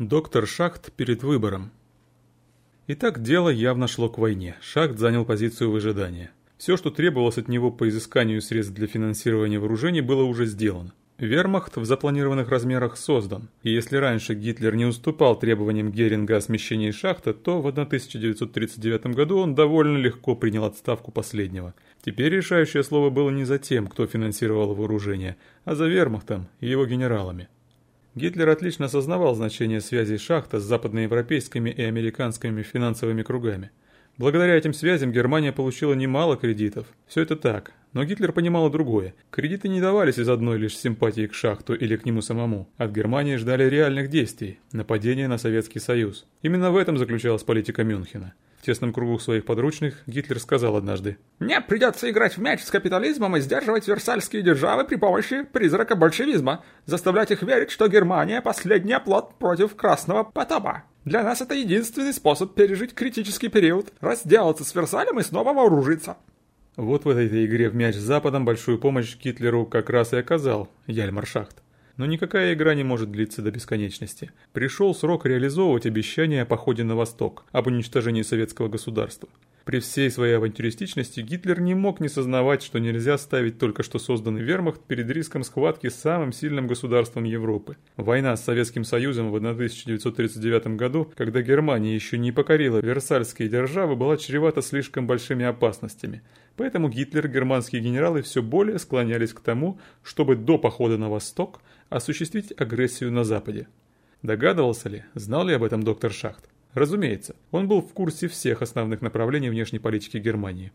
Доктор Шахт перед выбором. Итак, дело явно шло к войне. Шахт занял позицию выжидания. Все, что требовалось от него по изысканию средств для финансирования вооружений, было уже сделано. Вермахт в запланированных размерах создан, и если раньше Гитлер не уступал требованиям Геринга о смещении шахта, то в 1939 году он довольно легко принял отставку последнего. Теперь решающее слово было не за тем, кто финансировал вооружение, а за Вермахтом и его генералами. Гитлер отлично осознавал значение связей шахта с западноевропейскими и американскими финансовыми кругами. Благодаря этим связям Германия получила немало кредитов. Все это так, но Гитлер понимал и другое. Кредиты не давались из одной лишь симпатии к шахту или к нему самому. От Германии ждали реальных действий, нападения на Советский Союз. Именно в этом заключалась политика Мюнхена. В тесном кругу своих подручных Гитлер сказал однажды. «Мне придется играть в мяч с капитализмом и сдерживать версальские державы при помощи призрака большевизма, заставлять их верить, что Германия – последний оплот против Красного потопа. Для нас это единственный способ пережить критический период, разделаться с Версалем и снова вооружиться». Вот в этой игре в мяч с Западом большую помощь Гитлеру как раз и оказал Яльмар Шахт. Но никакая игра не может длиться до бесконечности. Пришел срок реализовывать обещания о походе на восток, об уничтожении советского государства. При всей своей авантюристичности Гитлер не мог не сознавать, что нельзя ставить только что созданный вермахт перед риском схватки с самым сильным государством Европы. Война с Советским Союзом в 1939 году, когда Германия еще не покорила Версальские державы, была чревата слишком большими опасностями. Поэтому Гитлер германские генералы все более склонялись к тому, чтобы до похода на восток осуществить агрессию на Западе. Догадывался ли, знал ли об этом доктор Шахт? Разумеется, он был в курсе всех основных направлений внешней политики Германии.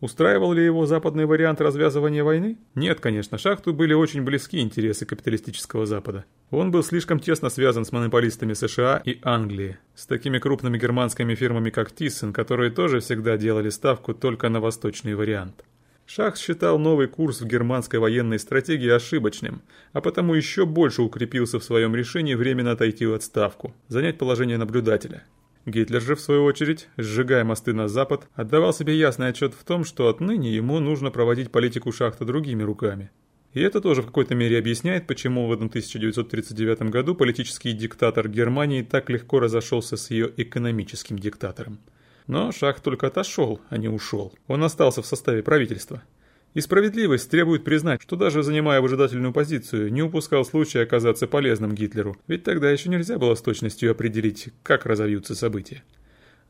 Устраивал ли его западный вариант развязывания войны? Нет, конечно, Шахту были очень близки интересы капиталистического Запада. Он был слишком тесно связан с монополистами США и Англии, с такими крупными германскими фирмами, как Тиссен, которые тоже всегда делали ставку только на восточный вариант. Шах считал новый курс в германской военной стратегии ошибочным, а потому еще больше укрепился в своем решении временно отойти в отставку, занять положение наблюдателя. Гитлер же, в свою очередь, сжигая мосты на запад, отдавал себе ясный отчет в том, что отныне ему нужно проводить политику шахта другими руками. И это тоже в какой-то мере объясняет, почему в 1939 году политический диктатор Германии так легко разошелся с ее экономическим диктатором. Но Шах только отошел, а не ушел. Он остался в составе правительства. И справедливость требует признать, что даже занимая выжидательную позицию, не упускал случая оказаться полезным Гитлеру, ведь тогда еще нельзя было с точностью определить, как разовьются события.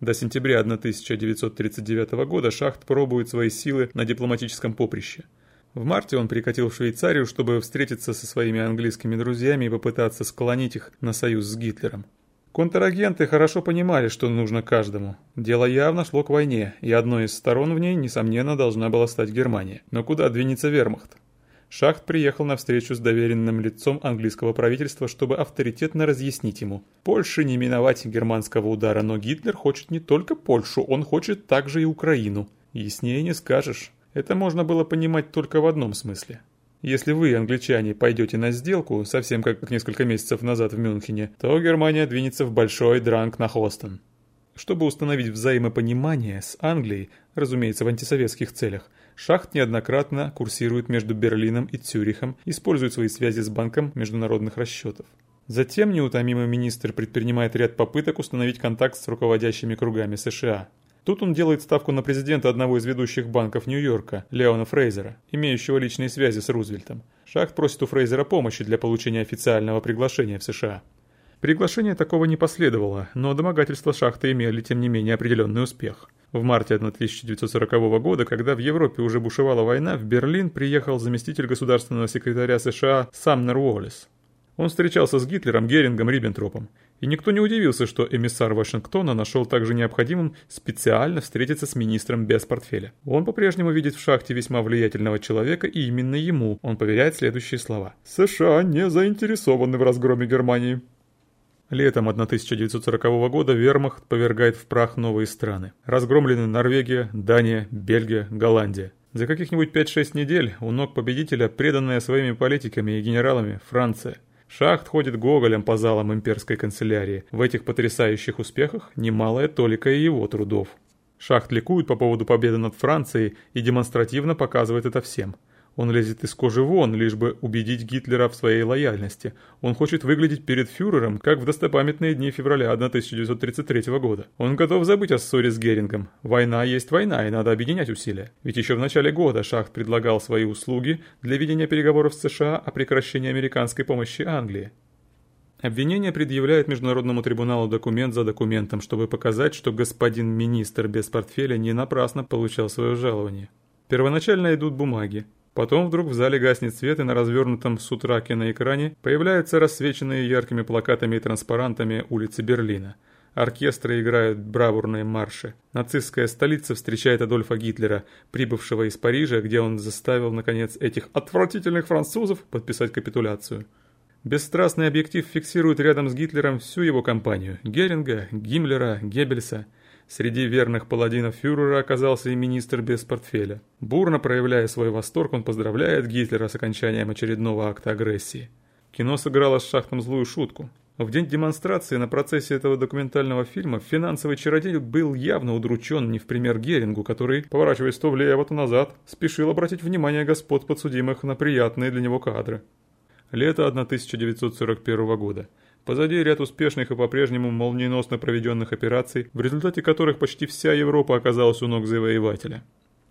До сентября 1939 года Шахт пробует свои силы на дипломатическом поприще. В марте он прикатил в Швейцарию, чтобы встретиться со своими английскими друзьями и попытаться склонить их на союз с Гитлером. Контрагенты хорошо понимали, что нужно каждому. Дело явно шло к войне, и одной из сторон в ней, несомненно, должна была стать Германия. Но куда двинется вермахт? Шахт приехал на встречу с доверенным лицом английского правительства, чтобы авторитетно разъяснить ему. Польше не миновать германского удара, но Гитлер хочет не только Польшу, он хочет также и Украину. Яснее не скажешь. Это можно было понимать только в одном смысле. Если вы, англичане, пойдете на сделку, совсем как несколько месяцев назад в Мюнхене, то Германия двинется в большой дранг на Хостон. Чтобы установить взаимопонимание с Англией, разумеется, в антисоветских целях, Шахт неоднократно курсирует между Берлином и Цюрихом, использует свои связи с Банком международных расчетов. Затем неутомимый министр предпринимает ряд попыток установить контакт с руководящими кругами США. Тут он делает ставку на президента одного из ведущих банков Нью-Йорка, Леона Фрейзера, имеющего личные связи с Рузвельтом. Шахт просит у Фрейзера помощи для получения официального приглашения в США. Приглашение такого не последовало, но домогательства шахты имели, тем не менее, определенный успех. В марте 1940 года, когда в Европе уже бушевала война, в Берлин приехал заместитель государственного секретаря США Самнер Уоллес. Он встречался с Гитлером, Герингом, Риббентропом. И никто не удивился, что эмиссар Вашингтона нашел также необходимым специально встретиться с министром без портфеля. Он по-прежнему видит в шахте весьма влиятельного человека, и именно ему он поверяет следующие слова. «США не заинтересованы в разгроме Германии». Летом 1940 года вермахт повергает в прах новые страны. Разгромлены Норвегия, Дания, Бельгия, Голландия. За каких-нибудь 5-6 недель у ног победителя, преданная своими политиками и генералами, Франция – Шахт ходит гоголем по залам имперской канцелярии. В этих потрясающих успехах немалая толика и его трудов. Шахт ликует по поводу победы над Францией и демонстративно показывает это всем. Он лезет из кожи вон, лишь бы убедить Гитлера в своей лояльности. Он хочет выглядеть перед фюрером, как в достопамятные дни февраля 1933 года. Он готов забыть о ссоре с Герингом. Война есть война, и надо объединять усилия. Ведь еще в начале года Шахт предлагал свои услуги для ведения переговоров с США о прекращении американской помощи Англии. Обвинение предъявляет Международному трибуналу документ за документом, чтобы показать, что господин министр без портфеля не напрасно получал свое жалование. Первоначально идут бумаги. Потом вдруг в зале гаснет свет, и на развернутом с утра киноэкране появляются рассвеченные яркими плакатами и транспарантами улицы Берлина. Оркестры играют бравурные марши. Нацистская столица встречает Адольфа Гитлера, прибывшего из Парижа, где он заставил, наконец, этих отвратительных французов подписать капитуляцию. Бесстрастный объектив фиксирует рядом с Гитлером всю его компанию – Геринга, Гиммлера, Геббельса – Среди верных паладинов фюрера оказался и министр без портфеля. Бурно проявляя свой восторг, он поздравляет Гитлера с окончанием очередного акта агрессии. Кино сыграло с Шахтом злую шутку. В день демонстрации на процессе этого документального фильма финансовый чародей был явно удручен не в пример Герингу, который, поворачиваясь то влево, то назад, спешил обратить внимание господ подсудимых на приятные для него кадры. Лето 1941 года. Позади ряд успешных и по-прежнему молниеносно проведенных операций, в результате которых почти вся Европа оказалась у ног завоевателя.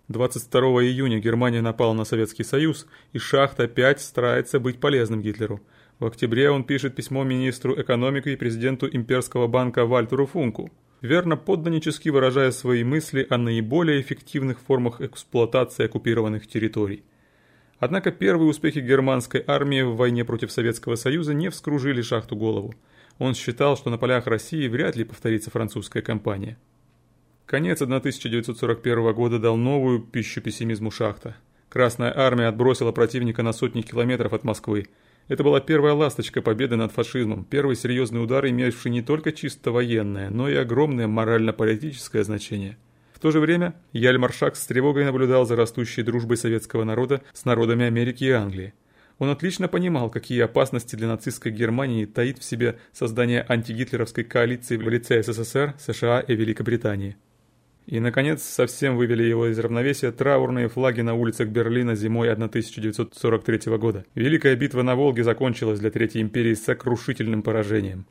22 июня Германия напала на Советский Союз, и Шахт опять старается быть полезным Гитлеру. В октябре он пишет письмо министру экономики и президенту имперского банка Вальтеру Функу, верно подданнически выражая свои мысли о наиболее эффективных формах эксплуатации оккупированных территорий. Однако первые успехи германской армии в войне против Советского Союза не вскружили шахту голову. Он считал, что на полях России вряд ли повторится французская кампания. Конец 1941 года дал новую пищу пессимизму шахта. Красная армия отбросила противника на сотни километров от Москвы. Это была первая ласточка победы над фашизмом, первый серьезный удар, имеющий не только чисто военное, но и огромное морально-политическое значение – в то же время Яльмаршак с тревогой наблюдал за растущей дружбой советского народа с народами Америки и Англии. Он отлично понимал, какие опасности для нацистской Германии таит в себе создание антигитлеровской коалиции в лице СССР, США и Великобритании. И, наконец, совсем вывели его из равновесия траурные флаги на улицах Берлина зимой 1943 года. Великая битва на Волге закончилась для Третьей империи сокрушительным поражением.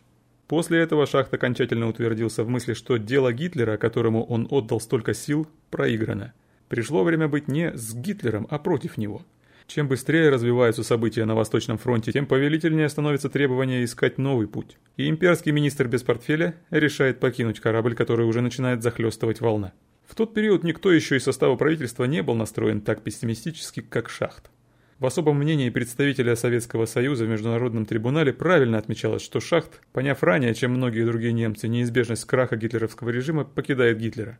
После этого Шахт окончательно утвердился в мысли, что дело Гитлера, которому он отдал столько сил, проиграно. Пришло время быть не с Гитлером, а против него. Чем быстрее развиваются события на Восточном фронте, тем повелительнее становится требование искать новый путь. И имперский министр без портфеля решает покинуть корабль, который уже начинает захлестывать волна. В тот период никто еще из состава правительства не был настроен так пессимистически, как Шахт. В особом мнении представителя Советского Союза в Международном трибунале правильно отмечалось, что Шахт, поняв ранее, чем многие другие немцы, неизбежность краха гитлеровского режима, покидает Гитлера.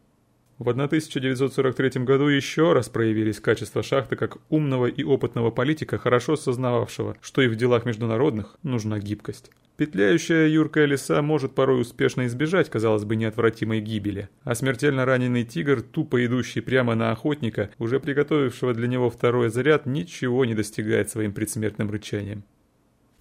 В 1943 году еще раз проявились качества Шахта как умного и опытного политика, хорошо осознававшего, что и в делах международных нужна гибкость. Петляющая юркая лиса может порой успешно избежать, казалось бы, неотвратимой гибели, а смертельно раненый тигр, тупо идущий прямо на охотника, уже приготовившего для него второй заряд, ничего не достигает своим предсмертным рычанием.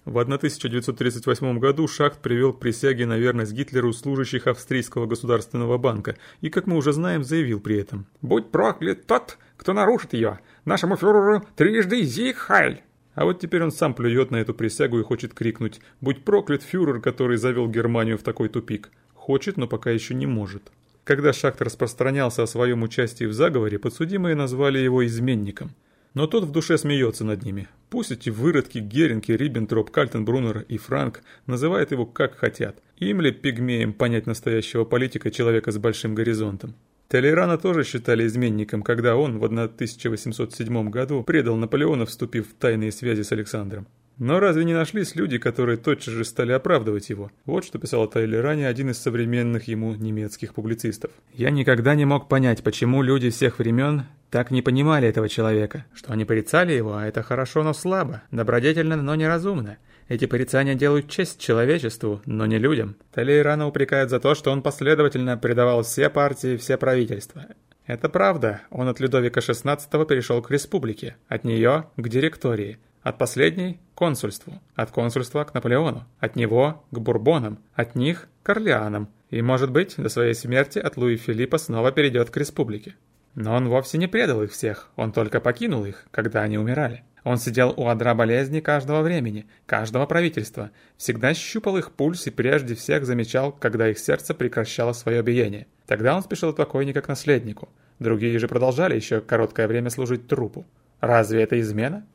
В 1938 году Шахт привел к присяге на верность Гитлеру служащих Австрийского государственного банка и, как мы уже знаем, заявил при этом «Будь проклят тот, кто нарушит ее! Нашему фюреру трижды зиг хайль!» А вот теперь он сам плюет на эту присягу и хочет крикнуть «Будь проклят фюрер, который завел Германию в такой тупик!» Хочет, но пока еще не может. Когда Шахт распространялся о своем участии в заговоре, подсудимые назвали его изменником. Но тот в душе смеется над ними. Пусть эти выродки Геринги, Риббентроп, Кальтенбруннер и Франк называют его как хотят. Им ли пигмеем понять настоящего политика, человека с большим горизонтом? Толерана тоже считали изменником, когда он в 1807 году предал Наполеона, вступив в тайные связи с Александром. Но разве не нашлись люди, которые тотчас же стали оправдывать его? Вот что писал о Тайлеране один из современных ему немецких публицистов. «Я никогда не мог понять, почему люди всех времен так не понимали этого человека, что они порицали его, а это хорошо, но слабо, добродетельно, но неразумно. Эти порицания делают честь человечеству, но не людям. Талейрана упрекает за то, что он последовательно предавал все партии, все правительства. Это правда, он от Людовика XVI перешел к республике, от нее к директории, от последней – к консульству, от консульства к Наполеону, от него – к Бурбонам, от них – к Орлеанам, и, может быть, до своей смерти от Луи Филиппа снова перейдет к республике. Но он вовсе не предал их всех, он только покинул их, когда они умирали. Он сидел у одра болезни каждого времени, каждого правительства, всегда щупал их пульс и прежде всех замечал, когда их сердце прекращало свое биение. Тогда он спешил от покойника к наследнику. Другие же продолжали еще короткое время служить трупу. Разве это измена?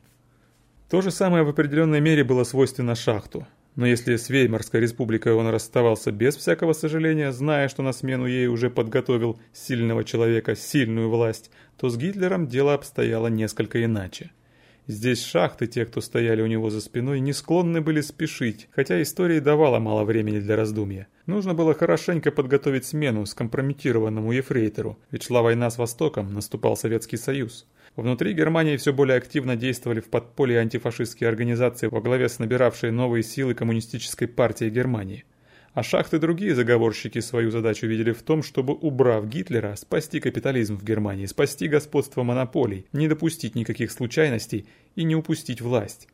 То же самое в определенной мере было свойственно шахту. Но если с Веймарской республикой он расставался без всякого сожаления, зная, что на смену ей уже подготовил сильного человека сильную власть, то с Гитлером дело обстояло несколько иначе. Здесь шахты, те, кто стояли у него за спиной, не склонны были спешить, хотя история давала мало времени для раздумья. Нужно было хорошенько подготовить смену скомпрометированному ефрейтору, ведь шла война с Востоком, наступал Советский Союз. Внутри Германии все более активно действовали в подполье антифашистские организации во главе с набиравшей новые силы Коммунистической партии Германии. А шахты другие заговорщики свою задачу видели в том, чтобы, убрав Гитлера, спасти капитализм в Германии, спасти господство монополий, не допустить никаких случайностей и не упустить власть.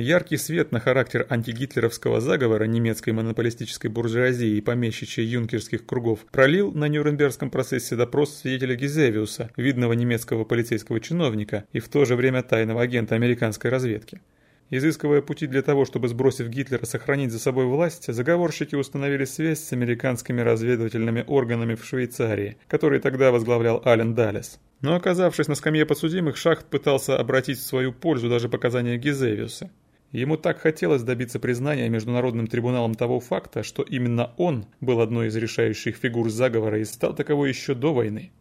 Яркий свет на характер антигитлеровского заговора немецкой монополистической буржуазии и помещичьей юнкерских кругов пролил на Нюрнбергском процессе допрос свидетеля Гизевиуса, видного немецкого полицейского чиновника и в то же время тайного агента американской разведки. Изыскивая пути для того, чтобы, сбросив Гитлера, сохранить за собой власть, заговорщики установили связь с американскими разведывательными органами в Швейцарии, которые тогда возглавлял Ален Даллес. Но оказавшись на скамье подсудимых, Шахт пытался обратить в свою пользу даже показания Гизевиуса. Ему так хотелось добиться признания Международным трибуналом того факта, что именно он был одной из решающих фигур заговора и стал таковой еще до войны.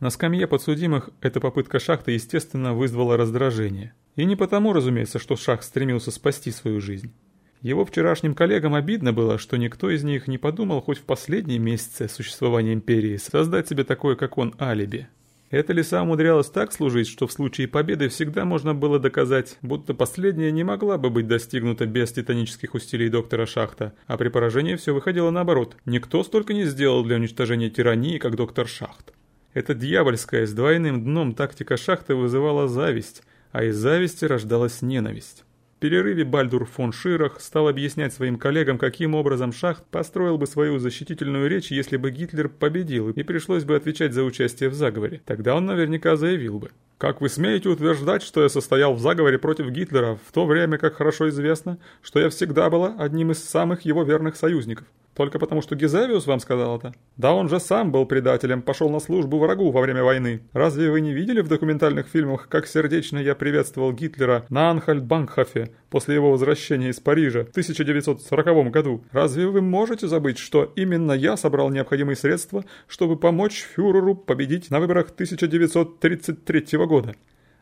На скамье подсудимых эта попытка Шахта, естественно, вызвала раздражение. И не потому, разумеется, что Шах стремился спасти свою жизнь. Его вчерашним коллегам обидно было, что никто из них не подумал хоть в последние месяцы существования империи создать себе такое, как он, алиби. Эта лиса умудрялась так служить, что в случае победы всегда можно было доказать, будто последняя не могла бы быть достигнута без титанических усилий доктора Шахта, а при поражении все выходило наоборот. Никто столько не сделал для уничтожения тирании, как доктор Шахт. Эта дьявольская с двойным дном тактика Шахта вызывала зависть, а из зависти рождалась ненависть. Перерыве Бальдур фон Ширах стал объяснять своим коллегам, каким образом Шахт построил бы свою защитительную речь, если бы Гитлер победил, и пришлось бы отвечать за участие в заговоре. Тогда он наверняка заявил бы. «Как вы смеете утверждать, что я состоял в заговоре против Гитлера, в то время как хорошо известно, что я всегда была одним из самых его верных союзников?» Только потому, что Гизавиус вам сказал это? Да он же сам был предателем, пошел на службу врагу во время войны. Разве вы не видели в документальных фильмах, как сердечно я приветствовал Гитлера на Анхальд-Бангхофе после его возвращения из Парижа в 1940 году? Разве вы можете забыть, что именно я собрал необходимые средства, чтобы помочь фюреру победить на выборах 1933 года?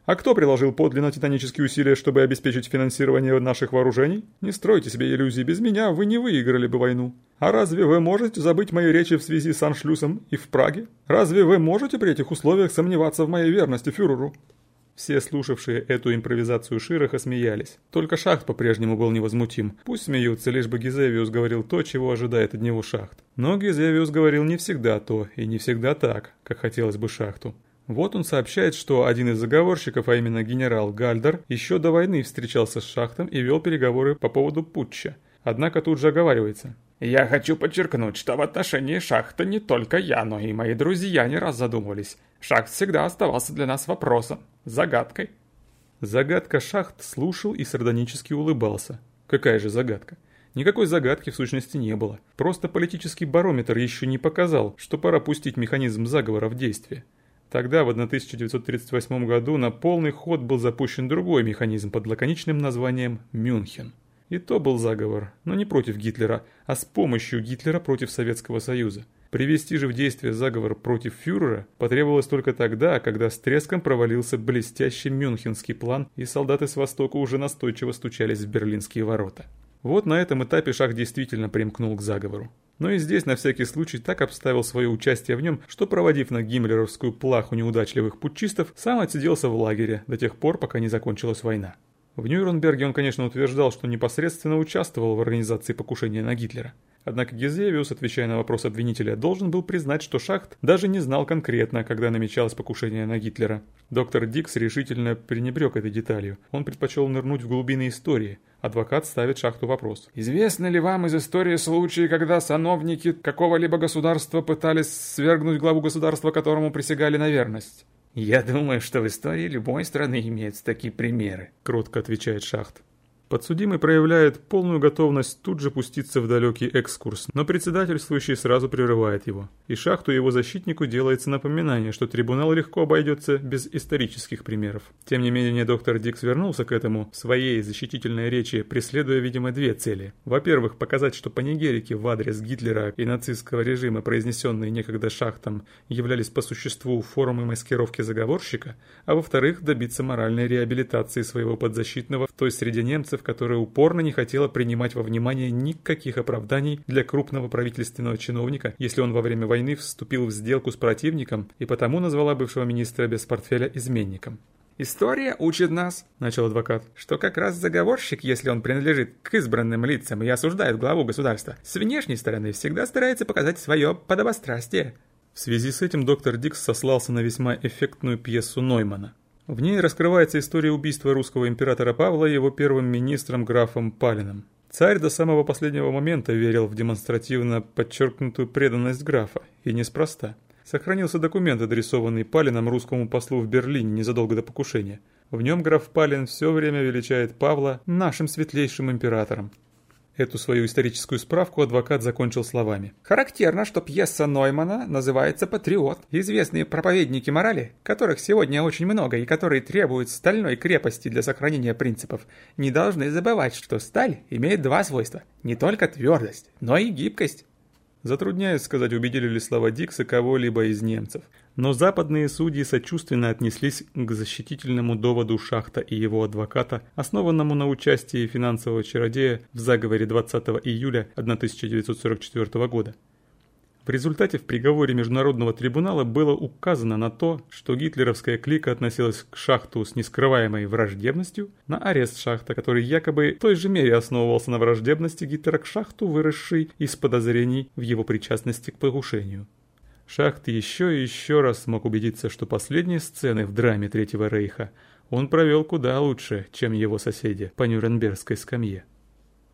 А кто приложил подлинно титанические усилия, чтобы обеспечить финансирование наших вооружений? Не стройте себе иллюзий, без меня вы не выиграли бы войну. А разве вы можете забыть мои речи в связи с Аншлюсом и в Праге? Разве вы можете при этих условиях сомневаться в моей верности фюреру?» Все слушавшие эту импровизацию Широха смеялись. Только Шахт по-прежнему был невозмутим. Пусть смеются, лишь бы Гизевиус говорил то, чего ожидает от него Шахт. Но Гизевиус говорил не всегда то, и не всегда так, как хотелось бы Шахту. Вот он сообщает, что один из заговорщиков, а именно генерал Гальдер, еще до войны встречался с Шахтом и вел переговоры по поводу путча. Однако тут же оговаривается. «Я хочу подчеркнуть, что в отношении Шахта не только я, но и мои друзья не раз задумывались. Шахт всегда оставался для нас вопросом, загадкой». Загадка Шахт слушал и сардонически улыбался. Какая же загадка? Никакой загадки в сущности не было. Просто политический барометр еще не показал, что пора пустить механизм заговора в действие. Тогда, в 1938 году, на полный ход был запущен другой механизм под лаконичным названием «Мюнхен». И то был заговор, но не против Гитлера, а с помощью Гитлера против Советского Союза. Привести же в действие заговор против фюрера потребовалось только тогда, когда с треском провалился блестящий мюнхенский план, и солдаты с Востока уже настойчиво стучались в берлинские ворота. Вот на этом этапе Шах действительно примкнул к заговору. Но и здесь на всякий случай так обставил свое участие в нем, что, проводив на гиммлеровскую плаху неудачливых путчистов, сам отсиделся в лагере до тех пор, пока не закончилась война. В Нюрнберге он, конечно, утверждал, что непосредственно участвовал в организации покушения на Гитлера. Однако Гизевиус, отвечая на вопрос обвинителя, должен был признать, что Шахт даже не знал конкретно, когда намечалось покушение на Гитлера. Доктор Дикс решительно пренебрег этой деталью. Он предпочел нырнуть в глубины истории, Адвокат ставит Шахту вопрос. «Известны ли вам из истории случаи, когда сановники какого-либо государства пытались свергнуть главу государства, которому присягали на верность?» «Я думаю, что в истории любой страны имеются такие примеры», — кротко отвечает Шахт. Подсудимый проявляет полную готовность тут же пуститься в далекий экскурс, но председательствующий сразу прерывает его. И шахту его защитнику делается напоминание, что трибунал легко обойдется без исторических примеров. Тем не менее, доктор Дикс вернулся к этому в своей защитительной речи, преследуя, видимо, две цели. Во-первых, показать, что панигерики в адрес Гитлера и нацистского режима, произнесенные некогда шахтом, являлись по существу формой маскировки заговорщика, а во-вторых, добиться моральной реабилитации своего подзащитного в той среде немцев, которая упорно не хотела принимать во внимание никаких оправданий для крупного правительственного чиновника, если он во время войны вступил в сделку с противником и потому назвала бывшего министра без портфеля изменником. «История учит нас», — начал адвокат, «что как раз заговорщик, если он принадлежит к избранным лицам и осуждает главу государства, с внешней стороны всегда старается показать свое подобострастие». В связи с этим доктор Дикс сослался на весьма эффектную пьесу Ноймана. В ней раскрывается история убийства русского императора Павла его первым министром графом Палиным. Царь до самого последнего момента верил в демонстративно подчеркнутую преданность графа, и неспроста. Сохранился документ, адресованный Палином русскому послу в Берлине незадолго до покушения. В нем граф Палин все время величает Павла нашим светлейшим императором. Эту свою историческую справку адвокат закончил словами. Характерно, что пьеса Ноймана называется «Патриот». Известные проповедники морали, которых сегодня очень много и которые требуют стальной крепости для сохранения принципов, не должны забывать, что сталь имеет два свойства. Не только твердость, но и гибкость. Затрудняюсь сказать, убедили ли слова Дикса кого-либо из немцев. Но западные судьи сочувственно отнеслись к защитительному доводу Шахта и его адвоката, основанному на участии финансового чародея в заговоре 20 июля 1944 года. В результате в приговоре Международного трибунала было указано на то, что гитлеровская клика относилась к шахту с нескрываемой враждебностью, на арест шахта, который якобы в той же мере основывался на враждебности Гитлера к шахту, выросшей из подозрений в его причастности к покушению. Шахт еще и еще раз смог убедиться, что последние сцены в драме Третьего Рейха он провел куда лучше, чем его соседи по Нюрнбергской скамье.